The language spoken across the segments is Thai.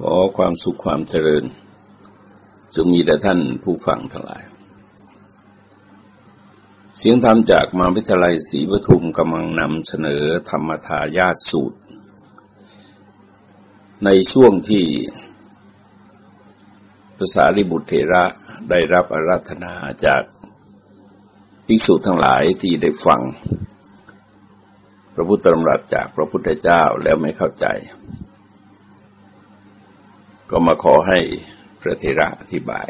ขอความสุขความเจริญ จงมีแด่ท่านผู้ฟังทั้งหลาย เสียงธรรมจากมหาวิทยาลัยศรีปทุมกำลังนำเสนอธรรมทายาตสูตร ในช่วงที่ภาษาริบุตรเถระได้รับอาราธนาจากภิกษุทั้งหลายที่ได้ฟัง พระพุทธธรรมรัสจากพระพุทธเจ้าแล้วไม่เข้าใจ ก็มาขอให้พระเทระอธิบาย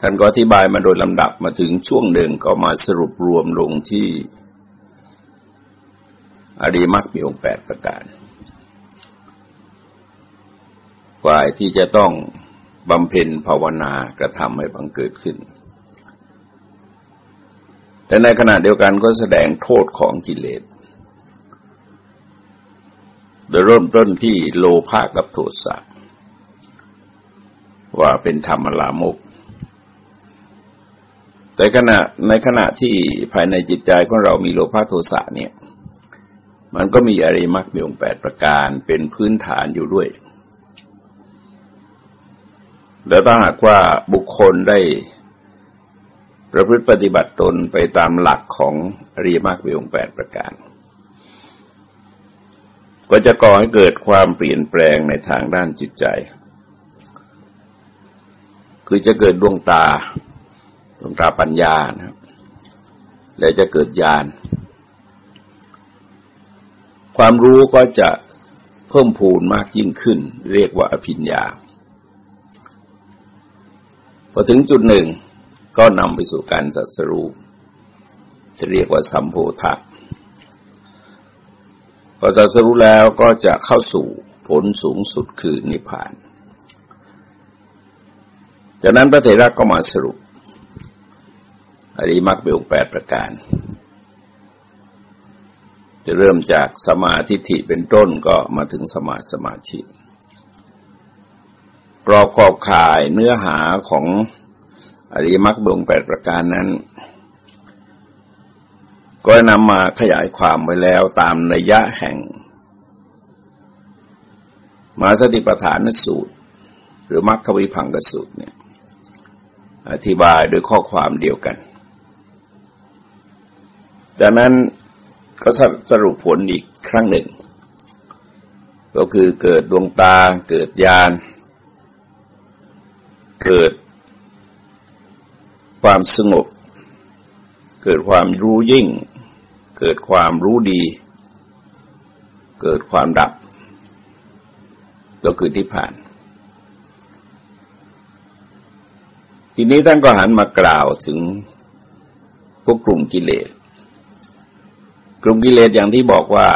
ท่านก็อธิบายมาโดยลำดับมาถึงช่วงหนึ่งก็มาสรุปรวมลงที่อริมักมีองค์แปดประการฝ่ายที่จะต้องบำเพ็ญภาวนากระทำให้บังเกิดขึ้น แต่ในขณะเดียวกันก็แสดงโทษของกิเลส โดยเริ่มต้นที่โลภะกับโทสะว่าเป็นธรรมลามก แต่ขณะในขณะที่ภายในจิตใจของเรามีโลภะโทสะเนี่ย มันก็มีอริมักมีองแปดประการเป็นพื้นฐานอยู่ด้วย แล้วถ้าหากว่าบุคคลได้ประพฤติปฏิบัติตนไปตามหลักของอริมักมีองแปดประการ ก็จะก่อให้เกิดความเปลี่ยนแปลงในทางด้านจิตใจ คือจะเกิดดวงตา ดวงตาปัญญานะครับ และจะเกิดญาณ ความรู้ก็จะเพิ่มพูนมากยิ่งขึ้น เรียกว่าอภิญญา พอถึงจุดหนึ่งก็นำไปสู่การสัสรู้จะเรียกว่าสัมโพธะ อตรัสรู้แล้วก็จะเข้าสู่ผลสูงสุดคือนิพพาน จากนั้นพระเถระก็มาสรุปอริมักเบลแปดประการ จะเริ่มจากสมาธิฐิเป็นต้นก็มาถึงสมาสมาธิกรอบขอบข่ายเนื้อหาของอริมักเบลแปดประการนั้น ก็นำมาขยายความไว้แล้วตามนัยยะแห่งมาสติปัฏฐานสูตร หรือมัคควิพังกสูตรเนี่ยอธิบายโดยข้อความเดียวกัน จากนั้นก็สรุปผลอีกครั้งหนึ่ง ก็คือเกิดดวงตาเกิดญาณเกิดความสงบ เกิดความรู้ยิ่ง เกิดความรู้ดี เกิดความดับ ก็คือที่ผ่าน ทีนี้ท่านก็หันมากล่าวถึงพวกกลุ่มกิเลส กลุ่มกิเลสอย่างที่บอกว่า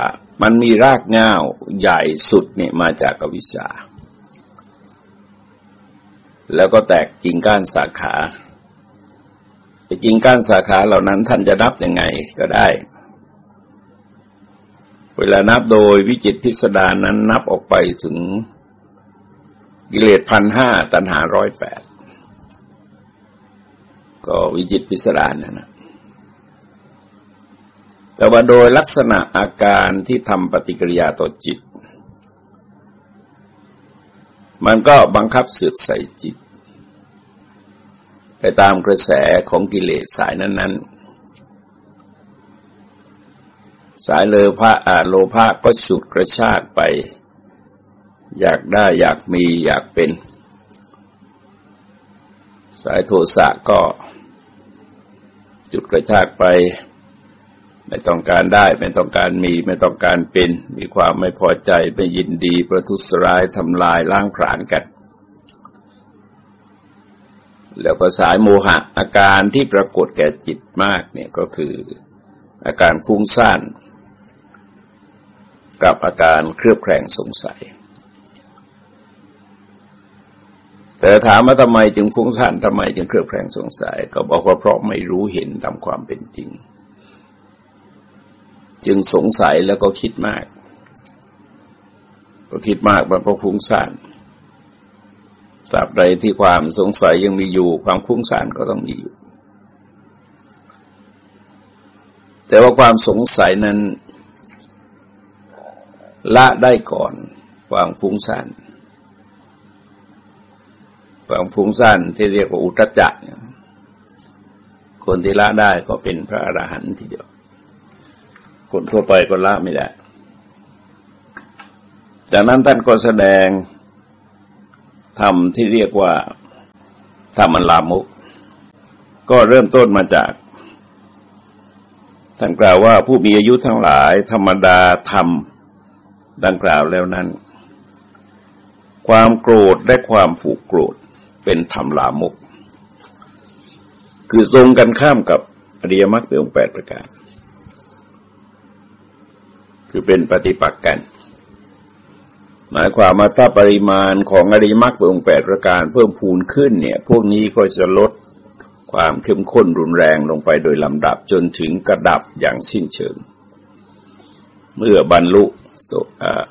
มันมีรากง่าวใหญ่สุดเนี่ยมาจากอวิชชา แล้วก็แตกกิ่งก้านสาขาแต่กิ่งก้านสาขาเหล่านั้นท่านจะนับยังไงก็ได้ เวลานับโดยวิจิตพิสดารนั้นนับออกไปถึงกิเลสพันห้าตันหาร้อยแปดก็วิจิตพิสดารนะนะแต่ว่าโดยลักษณะอาการที่ทำปฏิกิริยาต่อจิต มันก็บังคับเสือกใส่จิต ไปตามกระแสของกิเลสสายนั้น ๆ สายเลอพระอาโลภะก็สุดกระชากไป อยากได้อยากมีอยากเป็น สายโทสะก็ จุดกระชากไป ไม่ต้องการได้ ไม่ต้องการมี ไม่ต้องการเป็น มีความไม่พอใจไม่ยินดีประทุษร้ายทำลายล้างผลาญกัน แล้วก็สายโมหะอาการที่ปรากฏแก่จิตมากเนี่ยก็คืออาการฟุ้งซ่าน กับอาการเครือบแคลงสงสัย แต่ถามว่าทำไมจึงฟุ้งซ่านทำไมจึงเครือบแคลงสงสัย ก็บอกว่าเพราะไม่รู้เห็นตามความเป็นจริง จึงสงสัยแล้วก็คิดมากพอคิดมากมันก็ฟุ้งซ่านตราบใดที่ความสงสัยยังมีอยู่ความฟุ้งซ่านก็ต้องมีอยู่ แต่ว่าความสงสัยนั้น ละได้ก่อนความฟุ้งซ่านความฟุ้งซ่านที่เรียกว่าอุตจักคนที่ละได้ก็เป็นพระอรหันต์ทีเดียว คนทั่วไปก็ละไม่ได้ จากนั้นท่านก็แสดงธรรมที่เรียกว่าธรรมลามุก ก็เริ่มต้นมาจากท่านกล่าวว่าผู้มีอายุทั้งหลายธรรมดาธรรม ดังกล่าวแล้วนั้น ความโกรธและความผูกโกรธเป็นธรรมลามก คือทรงกันข้ามกับอริยมรรคเป็นองค์แปดประการ คือเป็นปฏิปักษ์กัน หมายความว่าถ้าปริมาณของอริยมรรคเป็นองค์แปดประการ เพิ่มพูนขึ้นเนี่ยพวกนี้ก็จะลดความเข้มข้นรุนแรงลงไปโดยลำดับจนถึงกระดับอย่างสิ้นเชิง เมื่อบรรลุ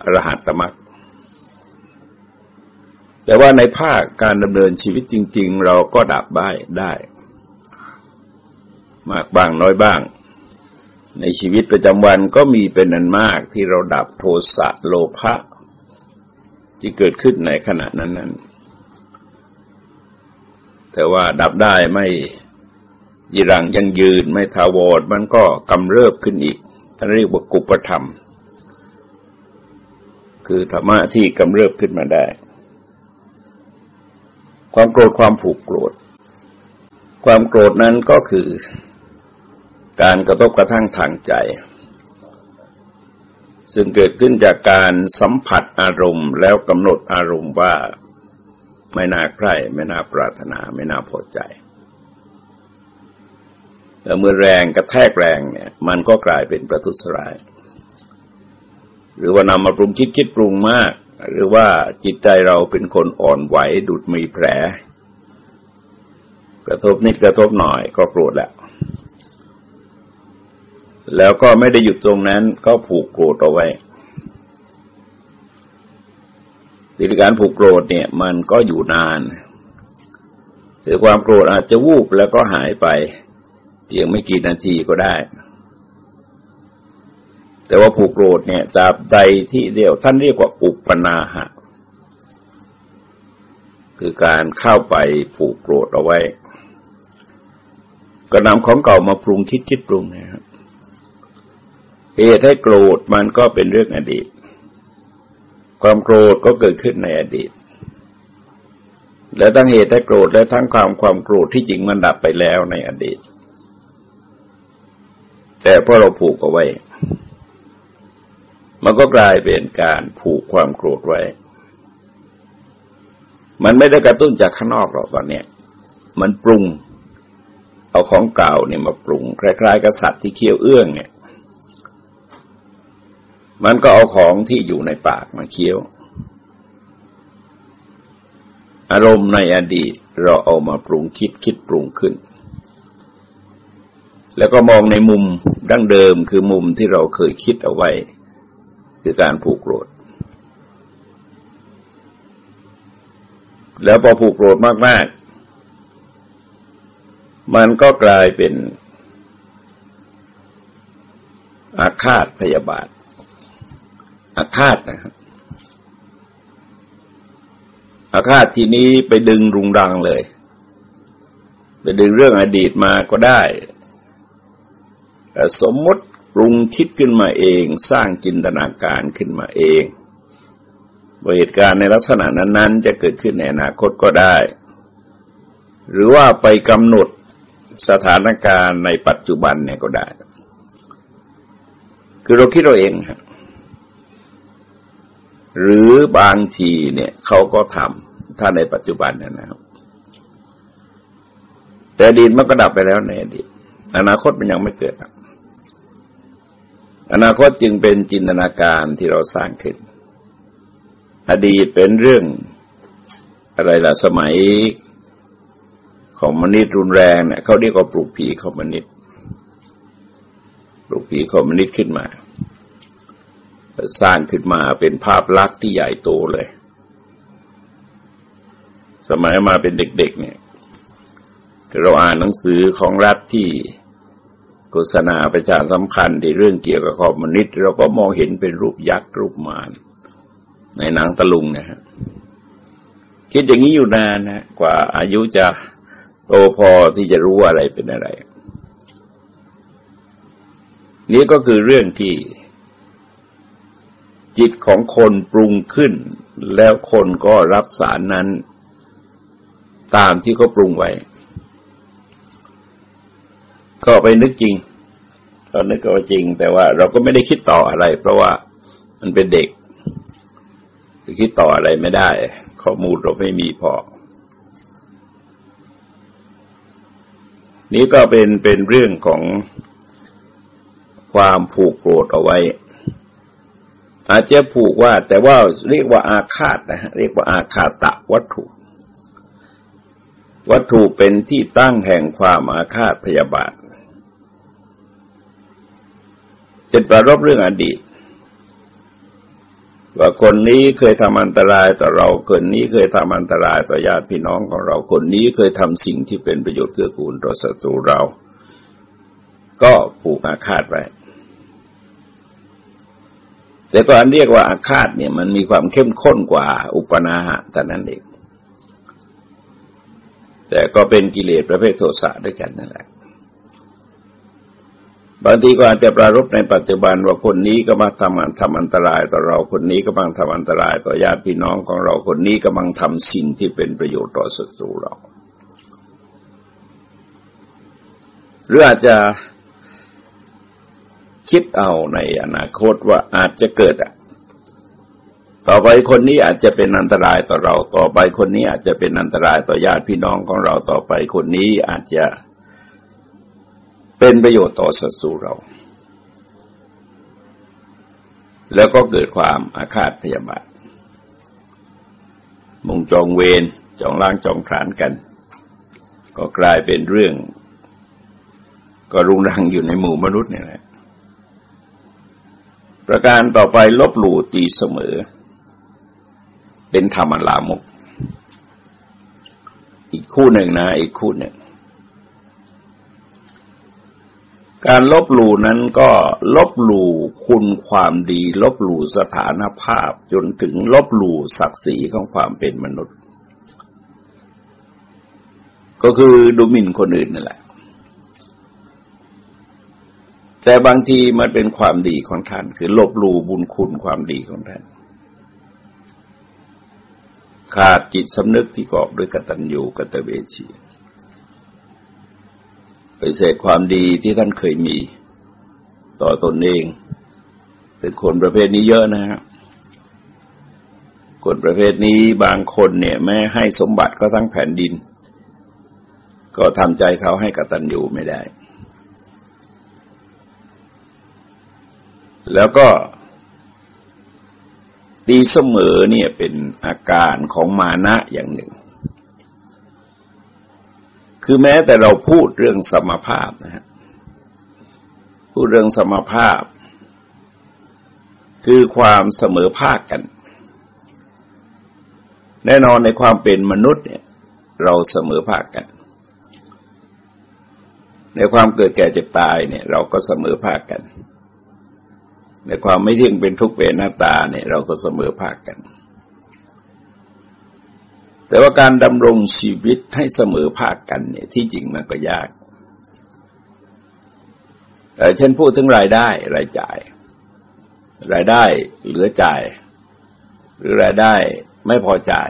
อรหัตตมรรคแต่ว่าในภาคการดำเนินชีวิตจริง ๆ เราก็ดับได้ได้ มากบ้างน้อยบ้าง ในชีวิตประจำวันก็มีเป็นนันมากที่เราดับโทสะโลภะที่เกิดขึ้นในขณะนั้นนั้นแต่ว่าดับได้ไม่ยีรังยังยืนไม่ทาวรมันก็กำเริบขึ้นอีกท่านเรียกว่ากุปธรรม คือธรรมะที่กำเริบขึ้นมาได้ ความโกรธความผูกโกรธ ความโกรธนั้นก็คือการกระทบกระทั่งทางใจ ซึ่งเกิดขึ้นจากการสัมผัสอารมณ์แล้วกำหนดอารมณ์ว่าไม่น่าใคร่ไม่น่าปรารถนาไม่น่าพอใจแต่เมื่อแรงกระแทกแรงเนี่ยมันก็กลายเป็นประทุษร้าย หรือว่านำมาปรุงคิดคิดปรุงมาก หรือว่าจิตใจเราเป็นคนอ่อนไหวดุดมีแผล กระทบนิดกระทบหน่อยก็โกรธแล้ว แล้วก็ไม่ได้หยุดตรงนั้นก็ผูกโกรธเอาไว้ดิการผูกโกรธเนี่ยมันก็อยู่นานถือความโกรธอาจจะวูบแล้วก็หายไป เพียงไม่กี่นาทีก็ได้ แต่ว่าผูกโกรธเนี่ยตราบใดที่เดียวท่านเรียกว่าอุปนาหะ คือการเข้าไปผูกโกรธเอาไว้ ก็นำของเก่ามาปรุงคิดคิดปรุงนะครับเหตุให้โกรธมันก็เป็นเรื่องอดีต ความโกรธก็เกิดขึ้นในอดีต และทั้งเหตุให้โกรธและทั้งความความโกรธที่จริงมันดับไปแล้วในอดีต แต่พอเราผูกเอาไว้ มันก็กลายเป็นการผูกความโกรธไว้ มันไม่ได้กระตุ้นจากข้างนอกหรอกตอนนี้มันปรุง เอาของเก่าเนี่ยมาปรุงคล้ายๆกับสัตว์ที่เคี้ยวเอื้องเนี่ย มันก็เอาของที่อยู่ในปากมาเคี้ยว อารมณ์ในอดีตเราเอามาปรุงคิดคิดปรุงขึ้น แล้วก็มองในมุมดั้งเดิมคือมุมที่เราเคยคิดเอาไว้ คือการผูกโกรธ แล้วพอผูกโกรธมาก ๆ มันก็กลายเป็นอาฆาตพยาบาท อาฆาตนะครับ อาฆาตทีนี้ไปดึงรุงรังเลย ไปดึงเรื่องอดีตมาก็ได้ สมมติ รุงคิดขึ้นมาเอง สร้างจินตนาการขึ้นมาเองเหตุการณ์ในลักษณะนั้น ๆ จะเกิดขึ้นในอนาคตก็ได้ หรือว่าไปกำหนดสถานการณ์ในปัจจุบันเนี่ยก็ได้ คือเราคิดเราเองครับหรือบางทีเนี่ยเขาก็ทำถ้าในปัจจุบันนะครับ แต่อดีตมันก็ดับไปแล้วในอดีตอนาคตมันยังไม่เกิด อนาคตจึงเป็นจินตนาการที่เราสร้างขึ้น อดีตเป็นเรื่องอะไรล่ะสมัยของมนิษรุนแรงเนี่ยเขาเรียกว่าปลูกผีของมนิษปลูกผีของมนิษขึ้นมา สร้างขึ้นมาเป็นภาพลักษณ์ที่ใหญ่โตเลย สมัยมาเป็นเด็ก ๆ เนี่ยเราอ่านหนังสือของรัฐที่ โฆษณาประชาสัมพันธ์ในเรื่องเกี่ยวกับคอมมิวนิสต์เราก็มองเห็นเป็นรูปยักษ์รูปมารในหนังตะลุงนะฮะคิดอย่างนี้อยู่นานนะกว่าอายุจะโตพอที่จะรู้อะไรเป็นอะไร นี่ก็คือเรื่องที่ จิตของคนปรุงขึ้น แล้วคนก็รับสารนั้น ตามที่เขาปรุงไว้ ก็ไปนึกจริงก็นึกก็จริง แต่ว่าเราก็ไม่ได้คิดต่ออะไร เพราะว่ามันเป็นเด็กคิดต่ออะไรไม่ได้ ข้อมูลเราไม่มีพอ นี้ก็เป็นเป็นเรื่องของความผูกโกรธเอาไว้ อาจจะผูกว่า แต่ว่าเรียกว่าอาฆาตนะฮะเรียกว่าอาฆาตะวัตถุ วัตถุเป็นที่ตั้งแห่งความอาฆาตพยาบาท เป็นประรบเรื่องอดีต ว่าคนนี้เคยทำอันตรายต่อเราคนนี้เคยทำอันตรายต่อญาติพี่น้องของเราคนนี้เคยทำสิ่งที่เป็นประโยชน์เกื้อกูลต่อศัตรูเรา ก็ผูกอาฆาตไว้แต่ก็อันเรียกว่าอาฆาตเนี่ยมันมีความเข้มข้นกว่าอุปนาหะแต่นั้นเองแต่ก็เป็นกิเลสประเภทโทสะด้วยกันนั่นแหละ บางทีก็อาจจะปรารบในปัจจุบันว่าคนนี้ก็มาทำทำอันตรายต่อเราคนนี้ก็บังทำอันตรายต่อญาติพี่น้องของเราคนนี้ก็บังทำสิ่งที่เป็นประโยชน์ต่อศัตรูเราหรืออาจจะคิดเอาในอนาคตว่าอาจจะเกิดอะ ต่อไปคนนี้อาจจะเป็นอันตรายต่อเรา ต่อไปคนนี้อาจจะเป็นอันตรายต่อญาติพี่น้องของเราต่อไปคนนี้อาจจะ เป็นประโยชน์ต่อศัตรูเรา แล้วก็เกิดความอาฆาตพยาบาทมุงจองเวรจองล้างจองผลานกัน ก็กลายเป็นเรื่อง ก็รุงรังอยู่ในหมู่มนุษย์นี่แหละประการต่อไปลบหลู่ตีเสมอ เป็นธรรมลามก อีกคู่หนึ่งนะ อีกคู่หนึ่ง การลบหลู่นั้นก็ลบหลู่คุณความดี ลบหลู่สถานภาพ จนถึงลบหลู่ศักดิ์ศรีของความเป็นมนุษย์ ก็คือดูหมิ่นคนอื่นนั่นแหละ แต่บางทีมันเป็นความดีของท่าน คือลบหลู่บุญคุณความดีของท่าน ขาดจิตสำนึกที่กอบด้วยกตัญญูกตเวชี ไปเสดความดีที่ท่านเคยมี ต่อตนเองเป็นคนประเภทนี้เยอะนะฮะคนประเภทนี้บางคนเนี่ยแม้ให้สมบัติก็ทั้งแผ่นดิน ก็ทำใจเขาให้กตัญญูไม่ได้ แล้วก็ตีเสมอเนี่ยเป็นอาการของมานะอย่างหนึ่ง คือแม้แต่เราพูดเรื่องสมภาพนะฮะพูดเรื่องสมภาพ คือความเสมอภาคกัน แน่นอนในความเป็นมนุษย์เนี่ย เราเสมอภาคกัน ในความเกิดแก่เจ็บตายเนี่ย เราก็เสมอภาคกัน ในความไม่เที่ยงเป็นทุกข์เป็นหน้าตาเนี่ย เราก็เสมอภาคกัน แต่ว่าการดำรงชีวิตให้เสมอภาคกันเนี่ยที่จริงมันก็ยากเช่นพูดถึงรายได้รายจ่าย รายได้เหลือจ่าย หรือรายได้ไม่พอจ่าย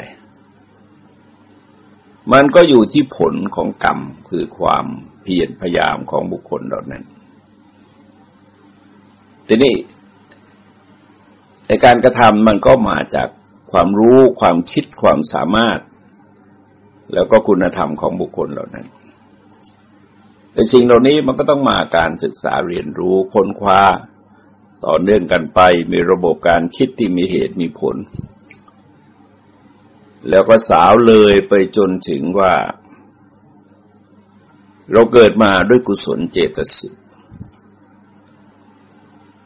มันก็อยู่ที่ผลของกรรมคือความเพียรพยายามของบุคคลเหล่านั้นทีนี้ในการกระทำมันก็มาจาก ความรู้ความคิดความสามารถ แล้วก็คุณธรรมของบุคคลเหล่านั้นแต่สิ่งเหล่านี้มันก็ต้องมาการศึกษาเรียนรู้ค้นคว้าต่อเนื่องกันไปมีระบบการคิดที่มีเหตุมีผล แล้วก็สาวเลยไปจนถึงว่า เราเกิดมาด้วยกุศลเจตสิก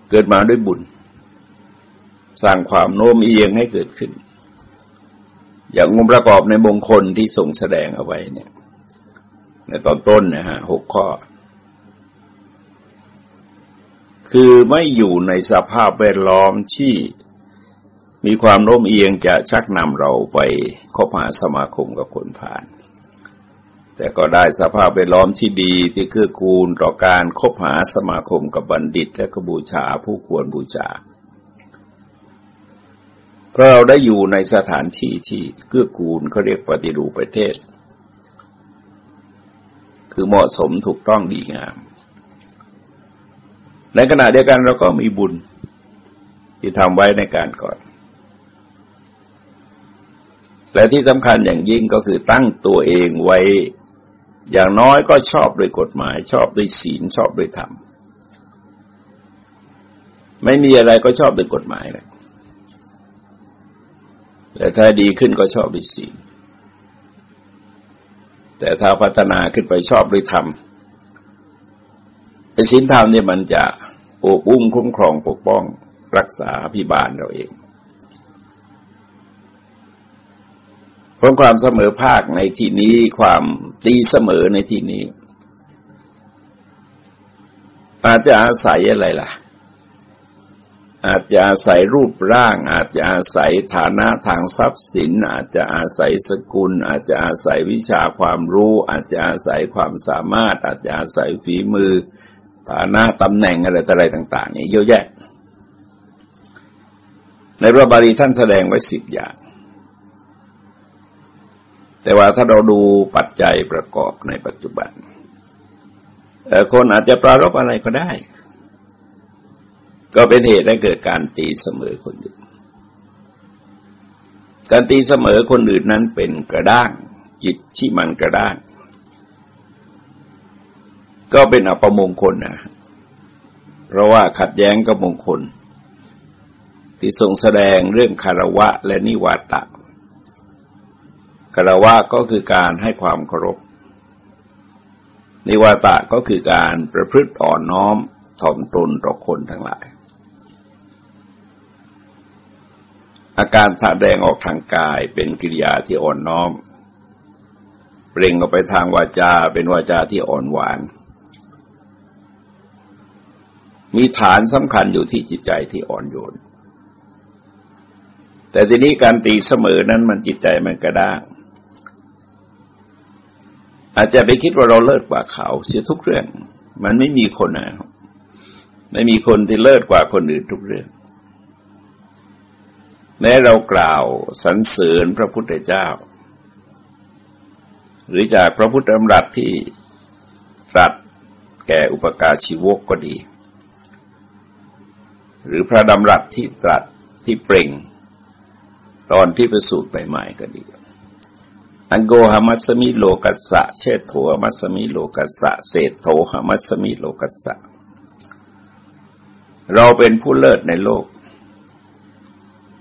เกิดมาด้วยบุญ สร้างความโน้มเอียงให้เกิดขึ้น อย่างองมประกอบในมงคลที่ทรงแสดงเอาไว้เนี่ย ในตอนต้นนะฮะหกข้อ คือไม่อยู่ในสภาพแวดล้อมที่มีความโน้มเอียงจะชักนำเราไปคบหาสมาคมกับคนผ่าน แต่ก็ได้สภาพแวดล้อมที่ดีที่เกื้อกูลต่อการคบหาสมาคมกับบัณฑิต และก็บูชาผู้ควรบูชา เพราะเราได้อยู่ในสถานที่ที่เกื้อกูลเขาเรียกปฏิรูปประเทศ คือเหมาะสมถูกต้องดีงาม ในขณะเดียวกันเราก็มีบุญที่ทำไว้ในการก่อน และที่สำคัญอย่างยิ่งก็คือตั้งตัวเองไว้ อย่างน้อยก็ชอบโดยกฎหมาย ชอบโดยศีลชอบโดยธรรม ไม่มีอะไรก็ชอบโดยกฎหมายเลย แต่ถ้าดีขึ้นก็ชอบด้วยศีลแต่ถ้าพัฒนาขึ้นไปชอบด้วยธรรมไอ้ศีลธรรมเนี่ยมันจะโอบอุ้มคุ้มครองปกป้องรักษาพิบาลเราเองเพราะความเสมอภาคในที่นี้ความตีเสมอในที่นี้ อาจจะอาศัยอะไรล่ะ อาจจะอาศัยรูปร่าง อาจจะอาศัยฐานะทางทรัพย์สิน อาจจะอาศัยสกุล อาจจะอาศัยวิชาความรู้ อาจจะอาศัยความสามารถ อาจจะอาศัยฝีมือ ฐานะตำแหน่งอะไรอะไรต่าง ๆ นี่เยอะแยะ ในพระบาลีท่านแสดงไว้สิบอย่าง แต่ว่าถ้าเราดูปัจจัยประกอบในปัจจุบันคนอาจจะปรารบอะไรก็ได้ ก็เป็นเหตุให้เกิดการตีเสมอคนอื่น การตีเสมอคนอื่นนั้นเป็นกระด้าง จิตที่มันกระด้าง ก็เป็นอัปมงคลนะเพราะว่าขัดแย้งกับมงคล ที่ทรงแสดงเรื่องคารวะและนิวาตะคารวะก็คือการให้ความเคารพ นิวาตะก็คือการประพฤติอ่อนน้อมถ่อมตนต่อคนทั้งหลาย อาการแสดงออกทางกายเป็นกิริยาที่อ่อนน้อม เปล่งออกไปทางวาจาเป็นวาจาที่อ่อนหวาน มีฐานสำคัญอยู่ที่จิตใจที่อ่อนโยน แต่ทีนี้การตีเสมอนั้นมันจิตใจมันกระด้าง อาจจะไปคิดว่าเราเลิศกว่าเขา เสียทุกเรื่อง มันไม่มีคนนะไม่มีคนที่เลิศกว่าคนอื่นทุกเรื่อง แม้เรากล่าวสรรเสริญพระพุทธเจ้า หรือจากพระพุทธธรรมรัตที่ตรัสแก่อุปการชีวกก็ดี หรือพระดำรัสที่ตรัสที่เปล่ง ตอนที่ประสูติใหม่ๆก็ดีอังโกหามัสมิโลกัสสะเชตโถหมัสมิโลกัสสะเศษโถหมัสมิโลกัสสะเราเป็นผู้เลิศในโลก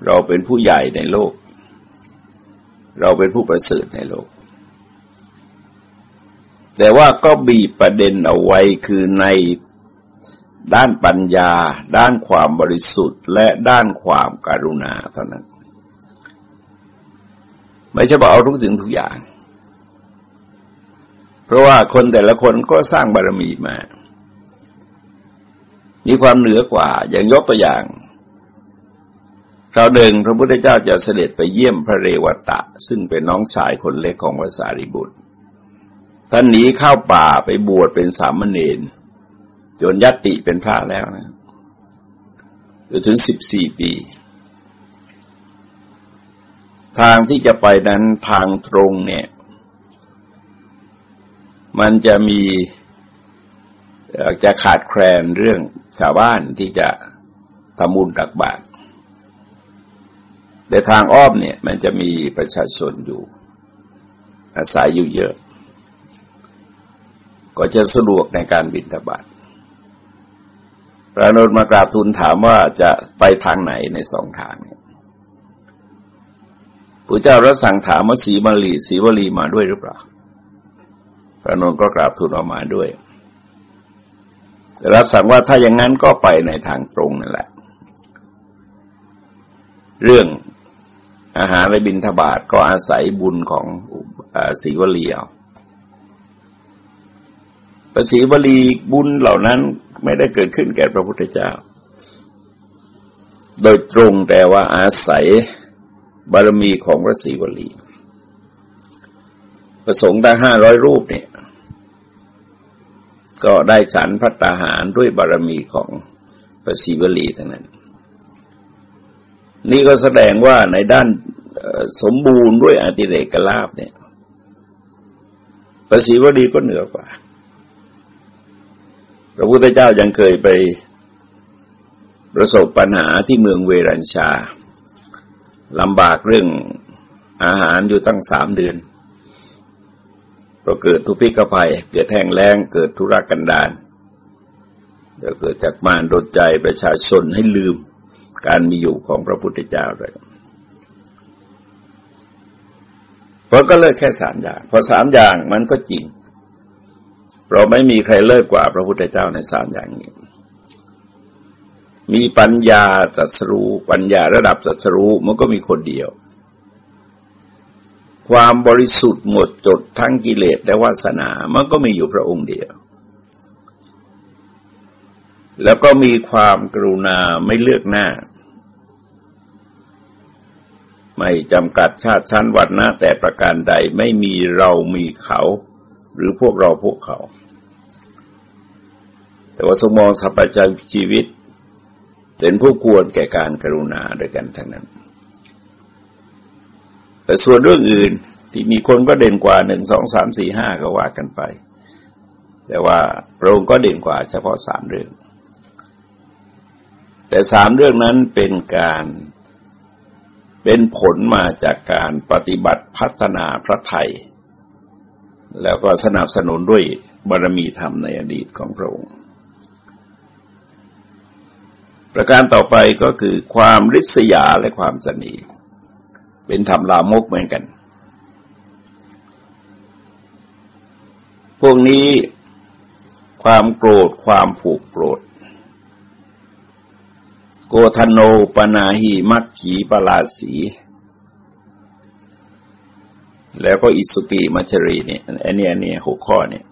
เราเป็นผู้ใหญ่ในโลก เราเป็นผู้ประเสริฐในโลก แต่ว่าก็บีประเด็นเอาไว้คือในด้านปัญญา ด้านความบริสุทธิ์ และด้านความการุณาเท่านั้น ไม่ใช่บอกเอาทุกสิ่งทุกอย่าง เพราะว่าคนแต่ละคนก็สร้างบารมีมา มีความเหนือกว่าอย่างยกตัวอย่าง คราวหนึ่งพระพุทธเจ้าจะเสด็จไปเยี่ยมพระเรวตะ ซึ่งเป็นน้องชายคนเล็กของพระสารีบุตร ท่านหนีเข้าป่าไปบวชเป็นสามเณรจนยัติเป็นพระแล้วนะจนถึงสิบสี่ปี ทางที่จะไปนั้นทางตรงเนี่ย มันจะมีจะขาดแคลนเรื่องชาวบ้านที่จะทำบุญตักบาตร แต่ทางอ้อมเนี่ยมันจะมีประชาชนอยู่ อาศัยอยู่เยอะ ก็จะสะดวกในการบินทบาทพระนุนมากราบทูลถามว่าจะไปทางไหนในสองทางพระเจ้ารับสั่งถามว่าสีบาลีสีวลีมาด้วยหรือเปล่า พระนนก็กราบทูลออกมาด้วย รับสั่งว่าถ้าอย่างนั้นก็ไปในทางตรงนั่นแหละ เรื่อง อาหารในบินทบาทก็อาศัยบุญของศีวลีเอาภาษีวลีบุญเหล่านั้นไม่ได้เกิดขึ้นแก่พระพุทธเจ้า โดยตรงแต่ว่าอาศัยบารมีของพระศรีวลี ประสงค์ตั้งห้าร้อยรูปเนี่ย ก็ได้ฉันพัตาหารด้วยบารมีของพระศรีวลีทั้งนั้น นี่ก็แสดงว่าในด้านสมบูรณ์ด้วยอติเรกลาบเนี่ยพระศรีวลีก็เหนือกว่า พระพุทธเจ้ายังเคยไปประสบปัญหาที่เมืองเวรัญชาลำบากเรื่องอาหารอยู่ตั้งสามเดือนเราเกิดทุพิกภัย เกิดแห้งแล้ง เกิดธุรกันดารเดี๋ยวเกิดจากมารดดใจประชาชนให้ลืม การมีอยู่ของพระพุทธเจ้าเลยเพราะก็เลิกแค่สามอย่าง พอสามอย่างมันก็จริง เราไม่มีใครเลิกกว่าพระพุทธเจ้าในสามอย่างนี้ มีปัญญาตรัสรู้ปัญญาระดับตรัสรู้มันก็มีคนเดียว ความบริสุทธิ์หมดจดทั้งกิเลสและวาสนา มันก็มีอยู่พระองค์เดียว แล้วก็มีความกรุณาไม่เลือกหน้า ไม่จำกัดชาติชั้นวันนะแต่ประการใดไม่มีเรามีเขา หรือพวกเราพวกเขา แต่ว่าสมองสัพพจชีวิต เป็นผู้ควรแก่การกรุณาด้วยกันทั้งนั้น แต่ส่วนเรื่องอื่นที่มีคนก็เด่นกว่าหนึ่งสองสามสี่ห้าก็ว่ากันไป แต่ว่าพระองค์ก็เด่นกว่าเฉพาะสามเรื่อง แต่สามเรื่องนั้นเป็นการ เป็นผลมาจากการปฏิบัติพัฒนาพระไทย แล้วก็สนับสนุนด้วยบารมีธรรมในอดีตของพระองค์ ประการต่อไปก็คือความริษยาและความสนีเป็นธรรมลามกเหมือนกัน พวกนี้ความโกรธความผูกโกรธ โกธโนปนาหีมักขีปลาสี แล้วก็อิสุปีมัชรีเนี่ยอันนี้อันนี้หกข้อเนี่ย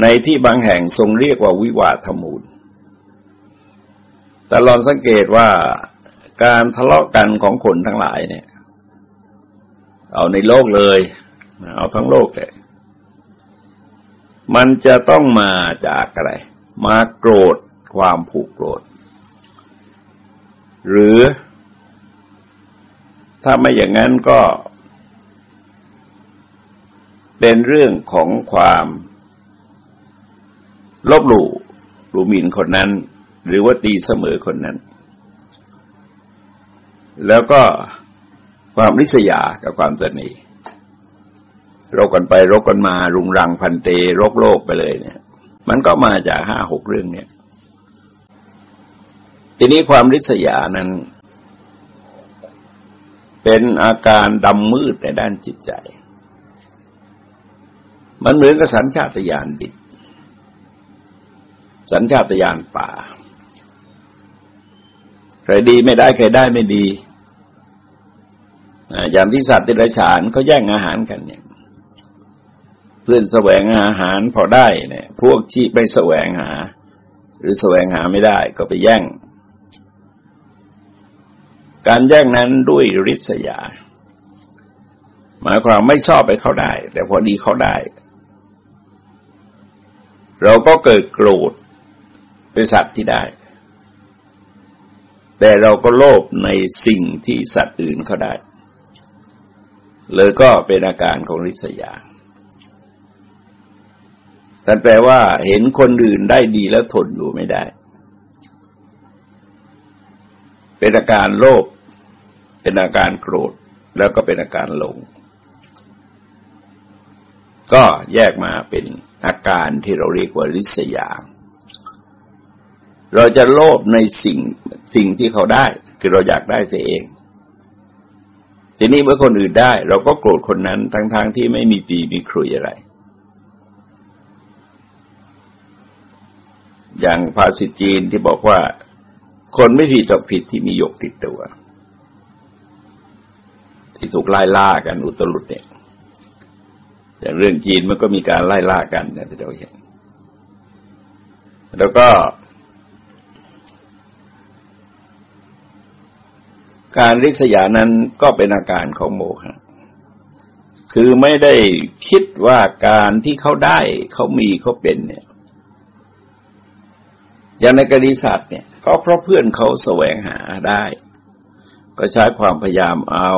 ในที่บางแห่งทรงเรียกว่าวิวาทมูล แต่ลองสังเกตว่าการทะเลาะกันของคนทั้งหลายเนี่ย เอาในโลกเลย เอาทั้งโลกเลยมันจะต้องมาจากอะไร มาโกรธ ความผูกโกรธ หรือ ถ้าไม่อย่างนั้นก็ เป็นเรื่องของความลบหลู่รูหมิ่นคนนั้น หรือว่าตีเสมอคนนั้น แล้วก็ความริษยากับความตนีรกกันไปรกกันมารุงรังพันเตรกโลกไปเลยเนี่ย มันก็มาจากห้าหกเรื่องเนี่ย ทีนี้ความริษยานั้น เป็นอาการดำมืดในด้านจิตใจ มันเหมือนกับสัญชาตญาณดิบสัญชาตญาณป่า ใครดีไม่ได้ใครได้ไม่ดีอย่างที่สัตว์ติรฉานเขาแย่งอาหารกันเนี่ยเพื่อนแสวงอาหารพอได้เนี่ย พวกที่ไปแสวงหา หรือแสวงหาไม่ได้ก็ไปแย่ง การแย่งนั้นด้วยริษยา หมายความไม่ชอบไปเขาได้ แต่พอดีเขาได้ เราก็เกิดโกรธเป็นสัตว์ที่ได้ แต่เราก็โลภในสิ่งที่สัตว์อื่นเขาได้เลยก็เป็นอาการของริษยาท่านแปลว่าเห็นคนอื่นได้ดีแล้วทนอยู่ไม่ได้ เป็นอาการโลภ เป็นอาการโกรธแล้วก็เป็นอาการหลง ก็แยกมาเป็นอาการที่เราเรียกว่าริษยา เราจะโลภในสิ่งสิ่งที่เขาได้ คือเราอยากได้เสียเอง ทีนี้เมื่อคนอื่นได้ เราก็โกรธคนนั้นทั้งๆทที่ไม่มีปีมีครุยอะไร อย่างภาษิตจีนที่บอกว่า คนไม่ผิดตกผิดที่มีหยกติดตัว ที่ถูกไล่ล่ากันอุตรุดเนี่ยอย่างเรื่องจีนมันก็มีการไล่ล่ากันนะที่เราเห็น แล้วก็ การริษยานั้นก็เป็นอาการของโมหะคือไม่ได้คิดว่าการที่เขาได้เขามีเขาเป็นเนี่ยอย่างในกรณีสัตว์เนี่ยก็เพราะเพื่อนเขาแสวงหาได้ ก็ใช้ความพยายามเอา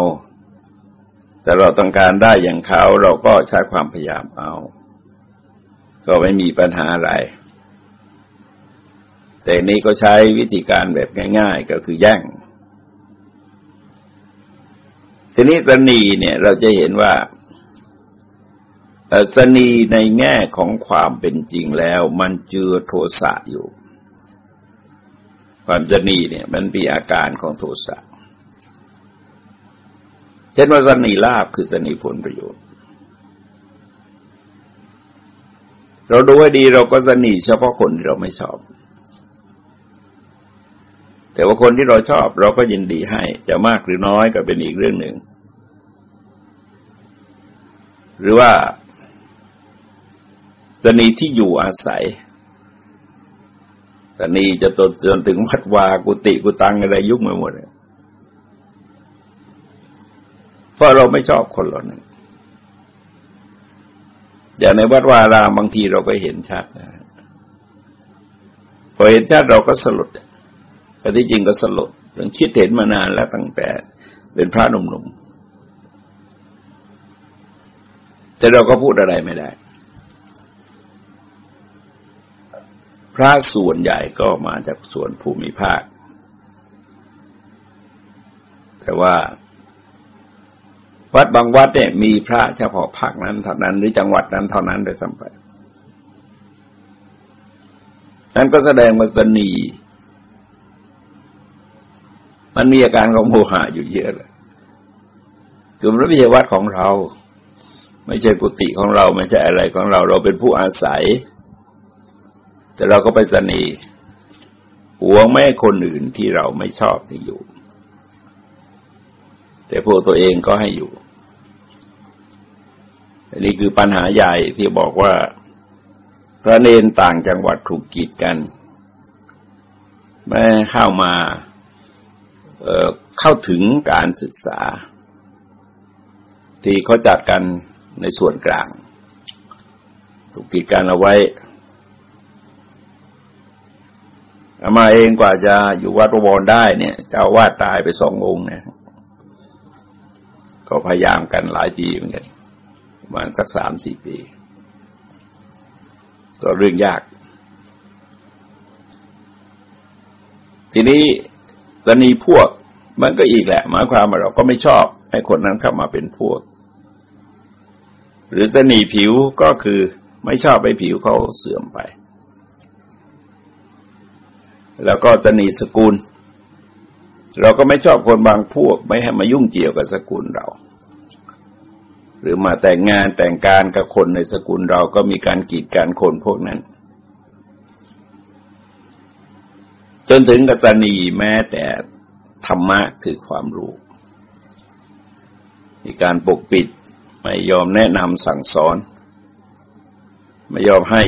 แต่เราต้องการได้อย่างเขาเราก็ใช้ความพยายามเอา ก็ไม่มีปัญหาอะไร แต่นี้ก็ใช้วิธีการแบบง่าย ๆ ก็คือแย่ง ทีนี้ตนีเนี่ยเราจะเห็นว่าสนีในแง่ของความเป็นจริงแล้ว มันเจือโทสะอยู่ ความสนีเนี่ยมันมีอาการของโทสะเเช่นว่าสนีลาบคือสนีผลประโยชน์ เราดูให้ดีเราก็สนีเฉพาะคนที่เราไม่ชอบ แต่ว่าคนที่เราชอบเราก็ยินดีให้ จะมากหรือน้อยก็เป็นอีกเรื่องหนึ่ง หรือว่าตนีที่อยู่อาศัยตนีจะตจนถึงวัดวากุติกุตังอะไรยุ่งไปหมดเลย เพราะเราไม่ชอบคนเหล่านั้นอย่างในวัดวารามบางทีเราก็เห็นชัดนะพอเห็นชัดเราก็สลดแต่ที่จริงก็สลดเรื่องคิดเห็นมานานแล้วตั้งแต่เป็นพระหนุ่มๆ แต่เราก็พูดอะไรไม่ได้ พระส่วนใหญ่ก็มาจากส่วนภูมิภาค แต่ว่า วัดบางวัดเนี่ยมีพระเฉพาะภาคนั้นเท่านั้น หรือจังหวัดนั้นเท่านั้นโดยซ้ำไปนั้นก็แสดงมาสนี มันมีอาการของโมหะอยู่เยอะเลยคือมันไม่ใช่วัดของเรา ไม่ใช่กุฏิของเราไม่ใช่อะไรของเรา เราเป็นผู้อาศัย แต่เราก็ไปสนีหวงไม่คนอื่นที่เราไม่ชอบที่อยู่ แต่พวกตัวเองก็ให้อยู่ นนี้คือปัญหาใหญ่ที่บอกว่า พระเนนต่างจังหวัดถูกกีดกันไม่เข้ามาเเข้าถึงการศึกษา ที่เขาจัดกันในส่วนกลาง ถูกกีดกันเอาไว้อามาเองกว่าจะอยู่วัดประวรได้เนี่ยเจ้าวาดตายไปสององค์เนี่ยก็พยายามกันหลายปีเหมือนกัน ประมาณสักสามสี่ปี ก็เรื่องยาก ทีนี้ตนีพวกมันก็อีกแหละหมายความว่าเราก็ไม่ชอบให้คนนั้นเข้ามาเป็นพวก หรือตนีผิวก็คือไม่ชอบให้ผิวเขาเสื่อมไป แล้วก็ตนีสกุล เราก็ไม่ชอบคนบางพวก ไม่ให้มายุ่งเกี่ยวกับสกุลเรา หรือมาแต่งงานแต่งการกับคนในสกุลเราก็มีการกีดกันคนพวกนั้น จนถึงกตนีแม้แต่ธรรมะคือความรู้ มีการปกปิดไม่ยอมแนะนำสั่งสอน ไม่ยอมให้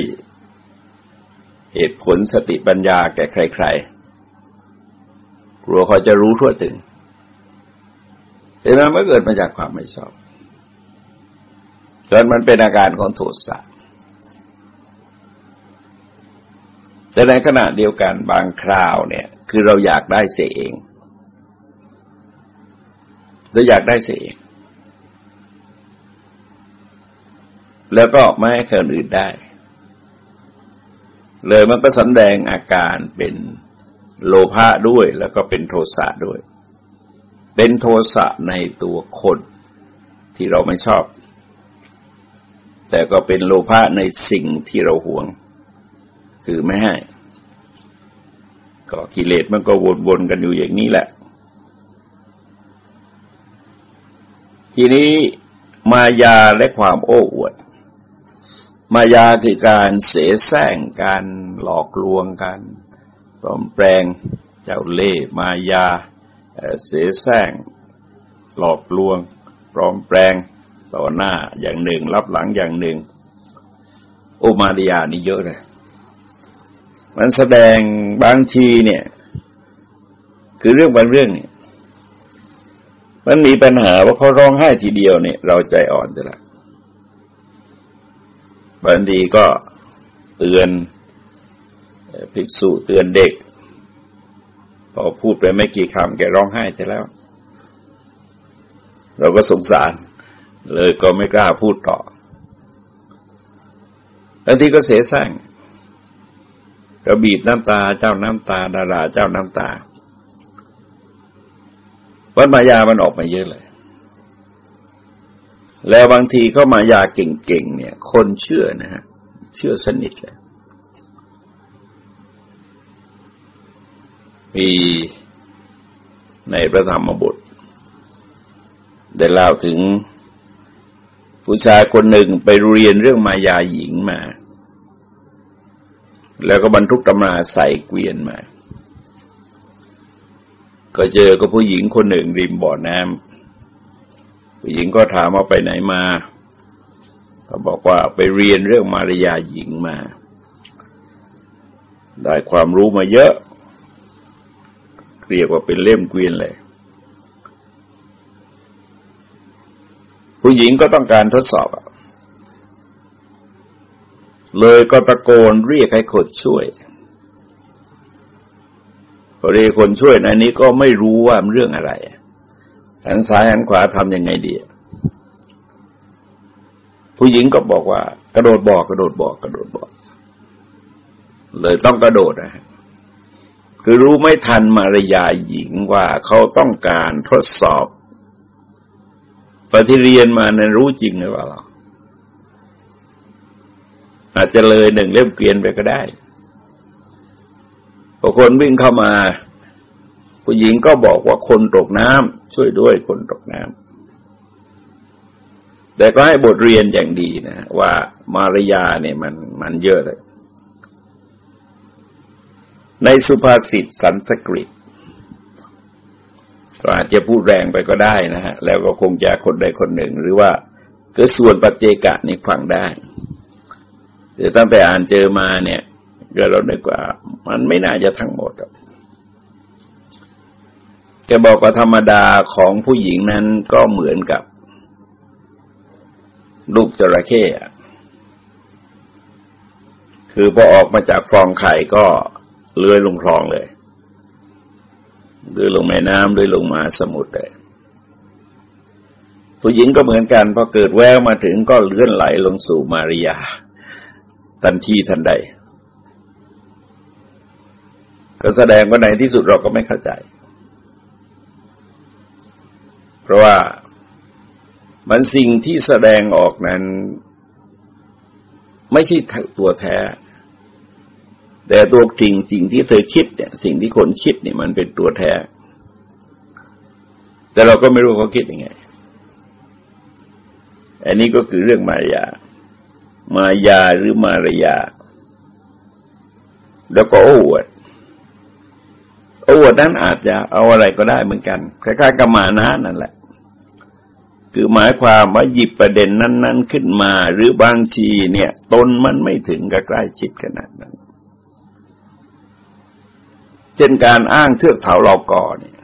เหตุผลสติปัญญาแก่ใคร ๆ กลัวเขาจะรู้ทั่วถึงเห็นไหมมันเกิดมาจากความไม่ชอบ จนมันเป็นอาการของโทสะแต่ในขณะเดียวกันบางคราวเนี่ย คือเราอยากได้เสียเองเราอยากได้เสียเอง แล้วก็ไม่ให้คนอื่นได้ เลยมันก็สำแดงอาการเป็นโลภะด้วยแล้วก็เป็นโทสะด้วย เป็นโทสะในตัวคนที่เราไม่ชอบ แต่ก็เป็นโลภะในสิ่งที่เราหวง คือไม่ให้ ก็กิเลสมันก็วนๆกันอยู่อย่างนี้แหละ ทีนี้มายาและความโอ้อวด มายาคือการเสแสร้งการหลอกลวงการปลอมแปลงเจ้าเล่มายาเสแสร้งหลอกลวงปลอมแปลง ต่อหน้าอย่างหนึ่ง รับหลังอย่างหนึ่ง โอมาดิยานี่เยอะเลย มันแสดงบางทีเนี่ย คือเรื่องบางเรื่องเนี่ยมันมีปัญหาว่าเขาร้องไห้ทีเดียวเนี่ย เราใจอ่อนจะละบางทีก็เตือนภิกษุเตือนเด็ก พอพูดไปไม่กี่คำแกร้องไห้แต่แล้ว เราก็สงสาร เลยก็ไม่กล้าพูดต่อบางทีก็เสียสร้างก็บีบน้ำตาเจ้าน้ำตา ดาราเจ้าน้ำตา วันมายามันออกมาเยอะเลย แล้วบางทีเขามายาเก่งๆเนี่ย คนเชื่อนะฮะ เชื่อสนิทเลยมีในพระธรรมบทได้เล่าถึง ผู้ชายคนหนึ่งไปเรียนเรื่องมายาหญิงมา แล้วก็บรรทุกตำราใส่เกวียนมา ก็เจอกับผู้หญิงคนหนึ่งริมบ่อน้ำผู้หญิงก็ถามว่าไปไหนมาเขาบอกว่าไปเรียนเรื่องมารยาหญิงมา ได้ความรู้มาเยอะเรียกว่าเป็นเล่มเกวียนเลย ผู้หญิงก็ต้องการทดสอบ เลยก็ตะโกนเรียกให้คนช่วยพอเรียกคนช่วยในนี้ก็ไม่รู้ว่ามันเรื่องอะไรหันซ้ายหันขวาทำยังไงดี ผู้หญิงก็บอกว่า กระโดดบอก กระโดดบอก กระโดดบอก เลยต้องกระโดดนะคือรู้ไม่ทันมารยาหญิงว่าเขาต้องการทดสอบ ปฏิเรียนมานั้นรู้จริงหรือเปล่า อาจจะเลยหนึ่งเล่มเกวียนไปก็ได้พอคนวิ่งเข้ามา ผู้หญิงก็บอกว่าคนตกน้ำช่วยด้วยคนตกน้ำแต่ก็ให้บทเรียนอย่างดีนะ ว่ามารยาเนี่ยมันมันเยอะเลย ในสุภาษิตสันสกฤต ก็อาจจะพูดแรงไปก็ได้นะฮะ แล้วก็คงจะคนใดคนหนึ่ง หรือว่าคือส่วนปัจเจกะนี่ฟังได้แต่ตั้งแต่อ่านเจอมาเนี่ยก็เราได้กว่า มันไม่น่าจะทั้งหมดแกบอกว่าธรรมดาของผู้หญิงนั้นก็เหมือนกับ ลูกจระเข้คือพอออกมาจากฟองไข่ก็เลื้อยลงคลองเลย เลื้อยลงแม่น้ำเลื้อยลงมาสมุทรเลยผู้หญิงก็เหมือนกันพอเกิดแววมาถึงก็เลื่อนไหลลงสู่มาริยา ทันทีทันใด ก็แสดงว่าในที่สุดเราก็ไม่เข้าใจ เพราะว่ามันสิ่งที่แสดงออกนั้น ไม่ใช่ตัวแท้ แต่ตัวจริงสิ่งที่เธอคิดเนี่ย สิ่งที่คนคิดเนี่ยมันเป็นตัวแท้ แต่เราก็ไม่รู้เขาคิดยังไง อันนี้ก็คือเรื่องมายา มายาหรือมารยา แล้วก็โอ้วดโอ้นั้นอาจจะเอาอะไรก็ได้เหมือนกันคล้ายๆกับมานะนั่นแหละ คือหมายความว่าหยิบประเด็นนั้น ๆ ขึ้นมา หรือบางทีเนี่ย ตนมันไม่ถึงกับใกล้ชิดขนาดนั้น เช่นการอ้างเทือกเถาเราก่อเนี่ย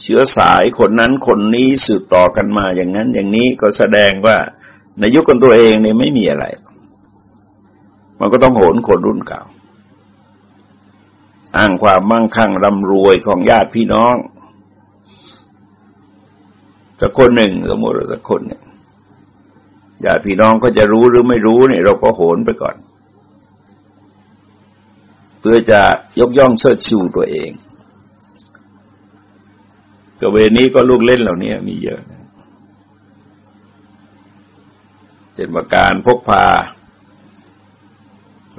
เชื้อสายคนนั้นคนนี้สืบต่อกันมาอย่างนั้น อย่างนี้ก็แสดงว่าในยุคคนตัวเองเนี่ยไม่มีอะไร มันก็ต้องโหนคนรุ่นเก่า อ้างความมั่งคั่งร่ำรวยของญาติพี่น้องสักคนหนึ่งสมมติสักคนเนี่ยญาติพี่น้องก็จะรู้หรือไม่รู้เนี่ยเราก็โหนไปก่อน เพื่อจะยกย่องเชิดชูตัวเองกเวนี้ก็ลูกเล่นเหล่านี้มีเยอะเช่นว่าการพกพา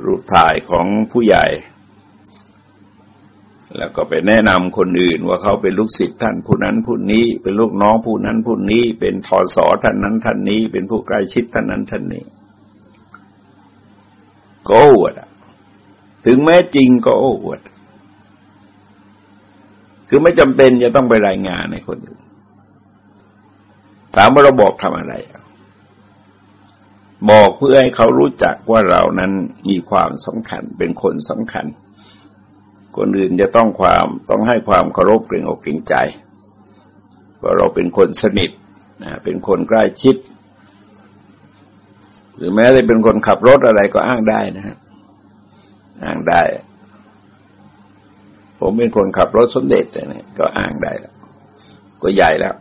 รูปถ่ายของผู้ใหญ่ แล้วก็ไปแนะนำคนอื่นว่าเขาเป็นลูกศิษย์ท่านผู้นั้นผู้นี้ เป็นลูกน้องผู้นั้นผู้นี้ เป็นทอสอท่านนั้นท่านนี้ เป็นผู้ใกล้ชิดท่านนั้นท่านนี้ ก็อวด ถึงแม้จริงก็อวด คือไม่จำเป็นจะต้องไปรายงานในคนอื่น ถามว่าเราบอกทำอะไร บอกเพื่อให้เขารู้จักว่าเรานั้นมีความสำคัญ เป็นคนสำคัญ คนอื่นจะต้องความต้องให้ความเคารพเกรงอกเกรงใจว่าเราเป็นคนสนิทนะเป็นคนใกล้ชิด หรือแม้แต่เป็นคนขับรถอะไรก็อ้างได้นะฮะ อ้างได้ ผมเป็นคนขับรถสมเด็จเนี่ยก็อ้างได้แล้ว ก็ใหญ่แล้ว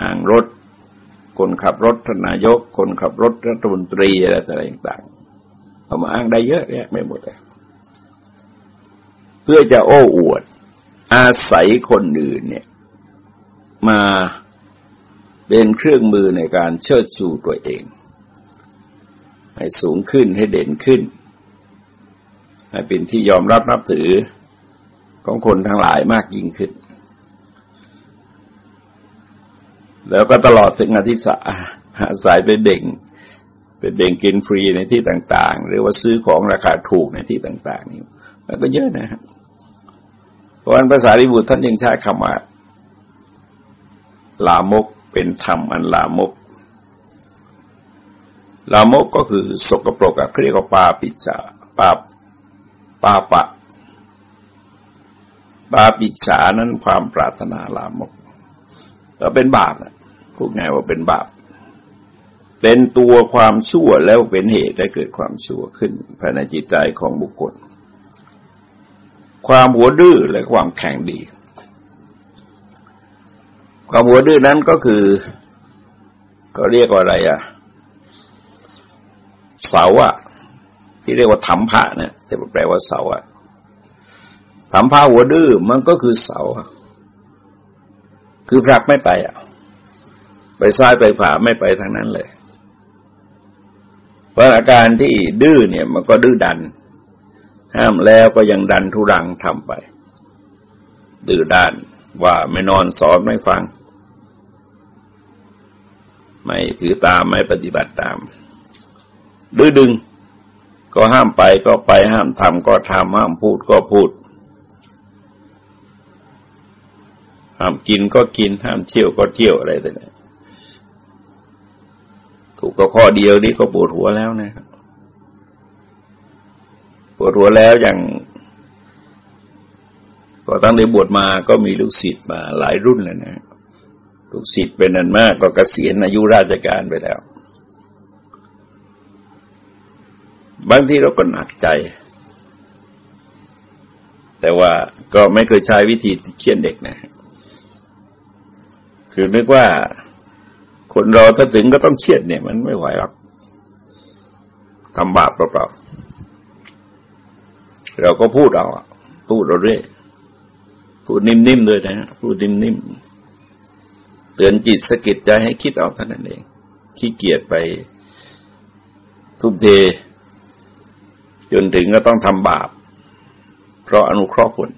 อ้างรถ คนขับรถทนายก คนขับรถรัฐมนตรีอะไรต่างๆเอามาอ้างได้เยอะแยะไม่หมดเลยเพื่อจะโอ้อวด อาศัยคนอื่นเนี่ย มาเป็นเครื่องมือในการเชิดชูตัวเอง ให้สูงขึ้นให้เด่นขึ้น ให้เป็นที่ยอมรับนับถือของคนทั้งหลายมากยิ่งขึ้น แล้วก็ตลอดถึงอาทิตย์อาศัยเป็นเด่งเป็นเด่งกินฟรีในที่ต่างๆ หรือว่าซื้อของราคาถูกในที่ต่าง ๆ นี่มันก็เยอะนะฮะเพราะฉะนั้นภาษาริบุตรท่านยังใช้คำว่าลามกเป็นธรรมอันลามก ลามกก็คือสกปรกอะเรียกว่าปาปิจาปา ปาปะปาปิจานั้นความปรารถนาลามกก็เป็นบาปนะพูดง่ายว่าเป็นบาป เป็นตัวความชั่วแล้วเป็นเหตุให้เกิดความชั่วขึ้นภายในจิตใจของบุคคล ความหัวดื้อและความแข็งดี ความหัวดื้อนั้นก็คือ ก็เรียกว่าอะไรอะเสาอะ ที่เรียกว่าธรรมพะเนี่ยแต่แปลว่าเสาอะธรรมพะหัวดื้อมันก็คือเสาคือผลักไม่ไปอะไปซ้ายไปขวาไม่ไปทางนั้นเลยเพราะอาการที่ดื้อเนี่ยมันก็ดื้อดัน ห้ามแล้วก็ยังดันทุรังทำไป ดื้อด้านว่าไม่นอนสอนไม่ฟัง ไม่ถือตามไม่ปฏิบัติตามดื้อดึง ก็ห้ามไปก็ไปห้ามทำก็ทำห้ามพูดก็พูด ห้ามกินก็กิน ห้ามเที่ยวก็เที่ยวอะไรต่างๆถูกก็ข้อเดียวนี้ก็ปวดหัวแล้วนะครับปวดหัวแล้วอย่างก็ตั้งแต่บวชมาก็มีลูกศิษย์มาหลายรุ่นเลยนะ ลูกศิษย์เป็นนันมากก็เกษียณอายุราชการไปแล้ว บางทีเราก็หนักใจ แต่ว่าก็ไม่เคยใช้วิธีเคี่ยนเด็กนะ คือนึกว่าคนเราถ้าถึงก็ต้องเครียดเนี่ย มันไม่ไหวหรอกทำบาปเปล่าๆเราก็พูดเอาพูดเราเรื่อยพูดนิ่มๆเลยนะพูดนิ่มๆเตือนจิตสะกิดใจให้คิดเอาเท่านั้นเองขี้เกียจไปทุบเท จนถึงก็ต้องทำบาป เพราะอนุเคราะห์คน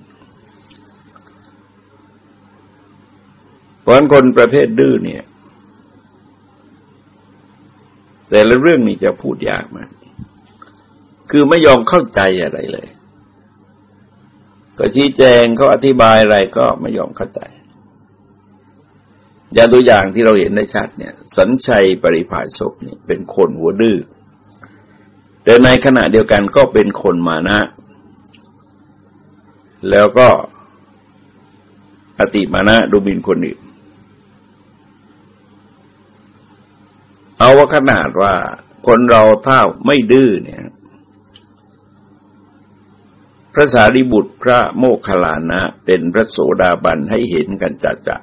เพราะคนประเภทดื้อเนี่ย แต่ละเรื่องนี่จะพูดยากมาก คือไม่ยอมเข้าใจอะไรเลย ก็ชี้แจงเขาอธิบายอะไรก็ไม่ยอมเข้าใจ อย่างตัวอย่างที่เราเห็นได้ชัดเนี่ย สัญชัยปริภาชกนี่เป็นคนหัวดื้อ แต่ในขณะเดียวกันก็เป็นคนมานะ แล้วก็อติมานะดูบินคนอื่น เอาว่าขนาดว่าคนเราถ้าไม่ดื้อเนี่ย พระสารีบุตรพระโมคคัลลานะ เป็นพระโสดาบันให้เห็นกันจัดจัด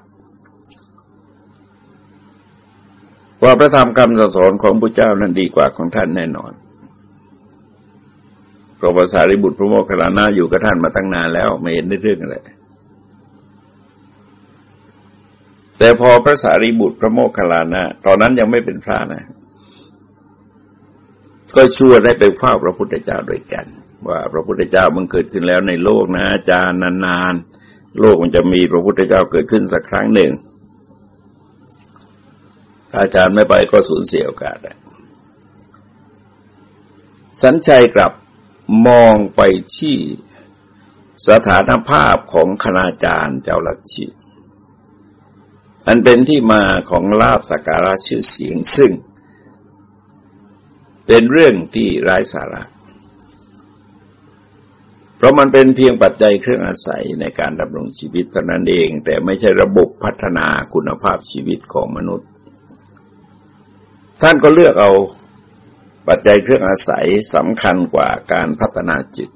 ว่าพระธรรมคำสอนของพระเจ้านั้นดีกว่าของท่านแน่นอน พระภาษาริบุตรพระโมคคัลลานะอยู่กับท่านมาตั้งนานแล้วไม่เห็นได้เรื่องอะไรแต่พอพระสารีบุตรพระโมคคัลลานะตอนนั้นยังไม่เป็นพระนะ ก็ชวนได้ไปเฝ้าพระพุทธเจ้าด้วยกัน ว่าพระพุทธเจ้ามันเกิดขึ้นแล้วในโลกนะอาจารย์นานๆโลกมันจะมีพระพุทธเจ้าเกิดขึ้นสักครั้งหนึ่งอาจารย์ไม่ไปก็สูญเสียโอกาสสัญชัยกลับ มองไปที่สถานภาพของคณาจารย์เจ้าลัทธิอันเป็นที่มาของลาบสักการะชื่อเสียงซึ่ง เป็นเรื่องที่ไร้สาระ เพราะมันเป็นเพียงปัจจัยเครื่องอาศัยในการดำรงชีวิตเท่านั้นเอง แต่ไม่ใช่ระบบพัฒนาคุณภาพชีวิตของมนุษย์ ท่านก็เลือกเอา ปัจจัยเครื่องอาศัยสำคัญกว่าการพัฒนาจิต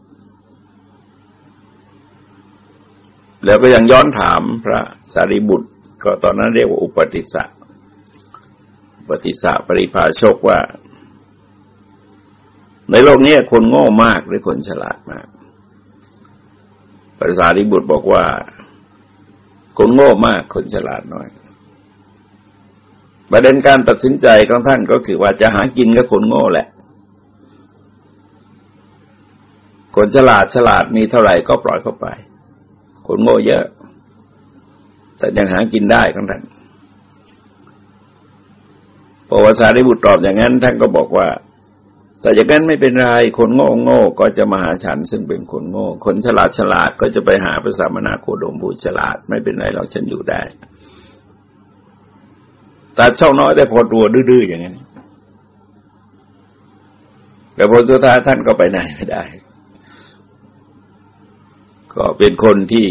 แล้วก็ยังย้อนถามพระสารีบุตร ก็ตอนนั้นเรียกว่าอุปติสสะปฏิสะปริภาชกว่า ในโลกนี้คนโง่มากหรือคนฉลาดมากภาษาริบุตรบอกว่า คนโง่มากคนฉลาดน้อย ประเด็นการตัดสินใจของท่านก็คือว่าจะหากินกับคนโง่แหละ คนฉลาดฉลาดมีเท่าไหร่ก็ปล่อยเข้าไป คนโง่เยอะ แต่ยังหากินได้ของท่านพอวสาริบุตรตอบอย่างนั้น ท่านก็บอกว่า แต่อย่างนั้นไม่เป็นไร คนโง่โง่ก็จะมาหาฉัน ซึ่งเป็นคนโง่ คนฉลาดฉลาดก็จะไปหาพระสามนาโคดมผู้ฉลาด ไม่เป็นไรเราฉันอยู่ได้ แต่ช่องน้อยแต่พอตัวดื้อๆอย่างนั้แต่พอสุดท้ายท่านก็ไปไหนไม่ได้ ก็เป็นคนที่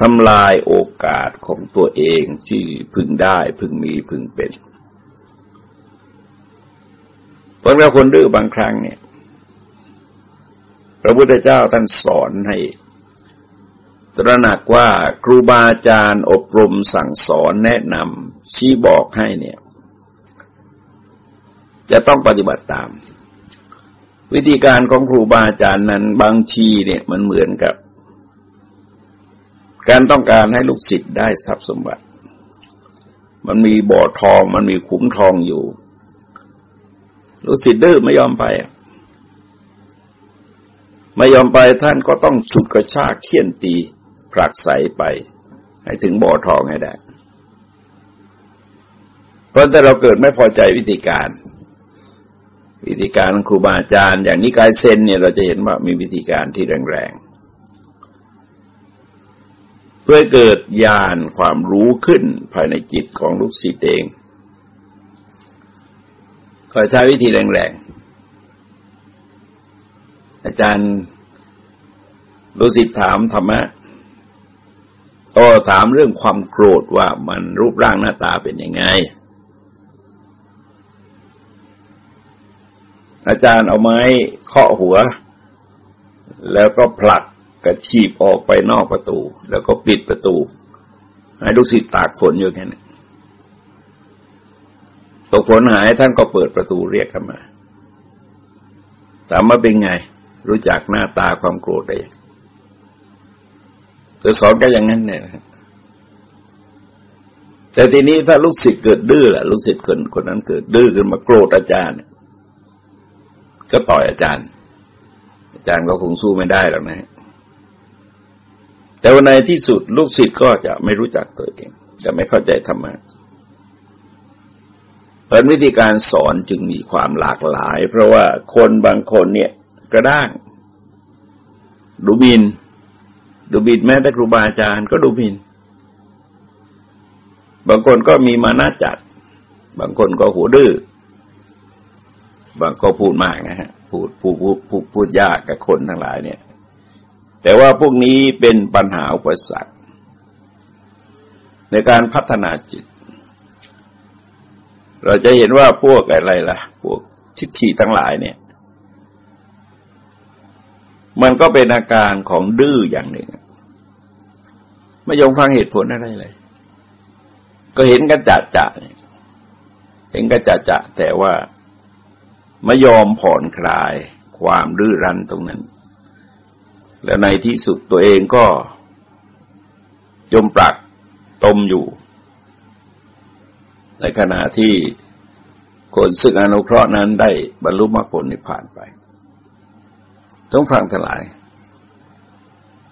ทำลายโอกาสของตัวเองที่พึงได้พึงมีพึงเป็น เพราะเราคนดื้อบางครั้งเนี่ย พระพุทธเจ้าท่านสอนให้ ตระหนักว่าครูบาอาจารย์อบรมสั่งสอนแนะนำชี้บอกให้เนี่ย จะต้องปฏิบัติตาม วิธีการของครูบาอาจารย์นั้น บางชีเนี่ยมันเหมือนกับ การต้องการให้ลูกศิษย์ได้ทรัพย์สมบัติ มันมีบ่อทองมันมีขุมทองอยู่ ลูกศิษย์ดื้อไม่ยอมไปไม่ยอมไปท่านก็ต้องฉุดกระชากเขี่ยนตี ผลักใสไปให้ถึงบ่อทองให้ได้ เพราะแต่เราเกิดไม่พอใจวิธีการ วิธีการครูบาอาจารย์อย่างนิกายเซนเนี่ยเราจะเห็นว่ามีวิธีการที่แรงๆ เพื่อเกิดญาณความรู้ขึ้นภายในจิตของลูกศิษย์เองคอยใช้วิธีแรงๆ อาจารย์รู้สิษย์ถามธรรมะ ก็ถามเรื่องความโกรธว่ามันรูปร่างหน้าตาเป็นยังไง อาจารย์เอาไม้เคาะหัว แล้วก็ผลักกระชีบออกไปนอกประตู แล้วก็ปิดประตู ให้ลูกศิษย์ตากฝนอยู่แค่นั้นตกฝนหายท่านก็เปิดประตูเรียกขึ้นมาถามว่าเป็นไง รู้จักหน้าตาความโกรธได้ ธอสอนก็อย่างนั้นเนี่ยแต่ทีนี้ถ้าลูกศิษย์เกิดดื้อแหละลูกศิษย์คนคนนั้นเกิดดื้อขึ้นมาโกรธอาจารย์ ก็ต่อยอาจารย์ อาจารย์ก็คงสู้ไม่ได้หรอกนะแต่วันในที่สุดลูกศิษย์ก็จะไม่รู้จักตัวเอง จะไม่เข้าใจธรรมะพราะวิธีการสอนจึงมีความหลากหลาย เพราะว่าคนบางคนเนี่ยกระด้าง ดูบิน ดูบินแม้แต่ครูบาอาจารย์ก็ดูบินบางคนก็มีมานาจัด บางคนก็หูดื้อบางก็พูดมากนะฮะพูดพูดพูดพูดพูดยากกับคนทั้งหลายเนี่ย แต่ว่าพวกนี้เป็นปัญหาอุปสรรคในการพัฒนาจิต เราจะเห็นว่าพวกอะไรล่ะ พวกชิดฉีทั้งหลายเนี่ย มันก็เป็นอาการของดื้ออย่างหนึ่ง ไม่ยอมฟังเหตุผลอะไรเลย ก็เห็นกันจัดจะเห็นกันจัดจะแต่ว่าไม่ยอมผ่อนคลายความดื้อรั้นตรงนั้น แล้วในที่สุดตัวเองก็จมปลักตมอยู่ ในขณะที่คนสึกอนุเคราะห์นั้นได้บรรลุมรรคผลนิพพานไป ต้องฟังทั้งหลาย